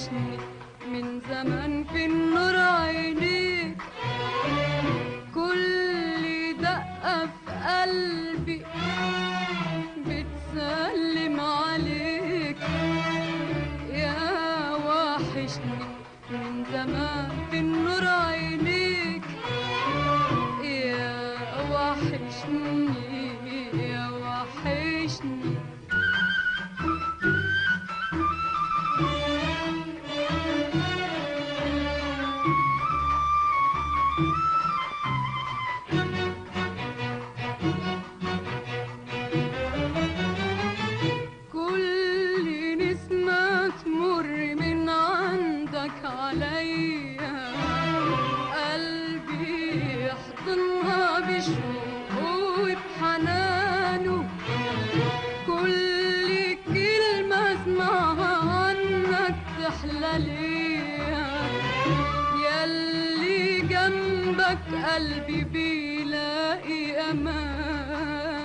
وحشني من زمان في النور عينيك. كل دقة في قلبي بتسلم عليك. يا وحشني من زمان في النور عينيك. يا وحشني يا وحشني. كل جنبك قلبي بيلاقي أمانه.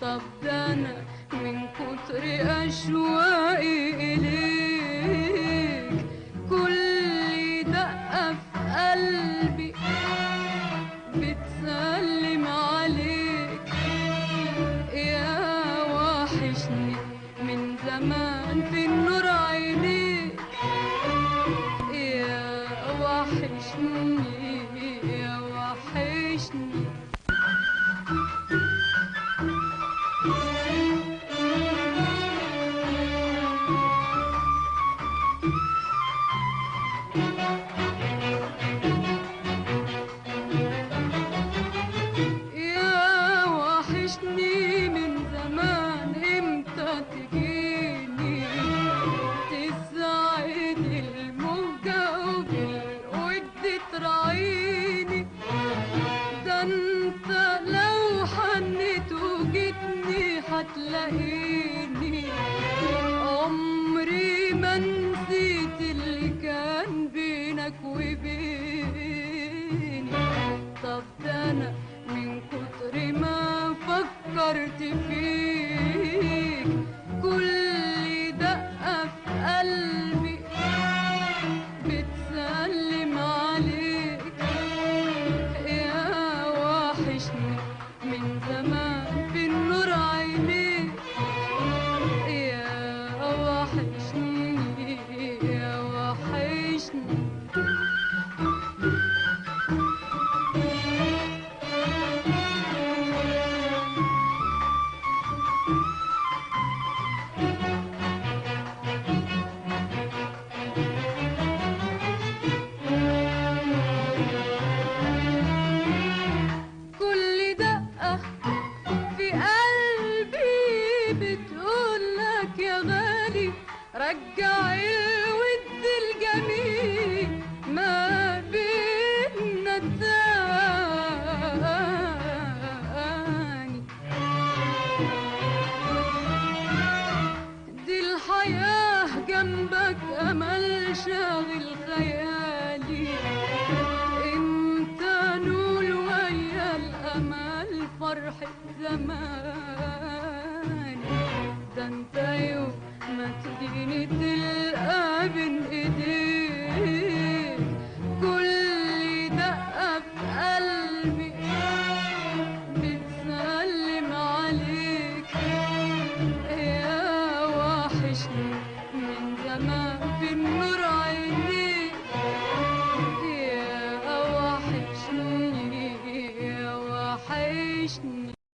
طب ده أنا من كتر أشواقي إليك. كل دقة في قلبي بتسلم عليك. يا وحشني من زمان في النور عينيك. يا وحشني. يا وحشني من زمان إمتى تجيني طب مشاغل خيالي انت نول ويا الأمل فرحة زمان ده انت يوم ما تجيني تلقى بين ايديك كل دقة في قلبي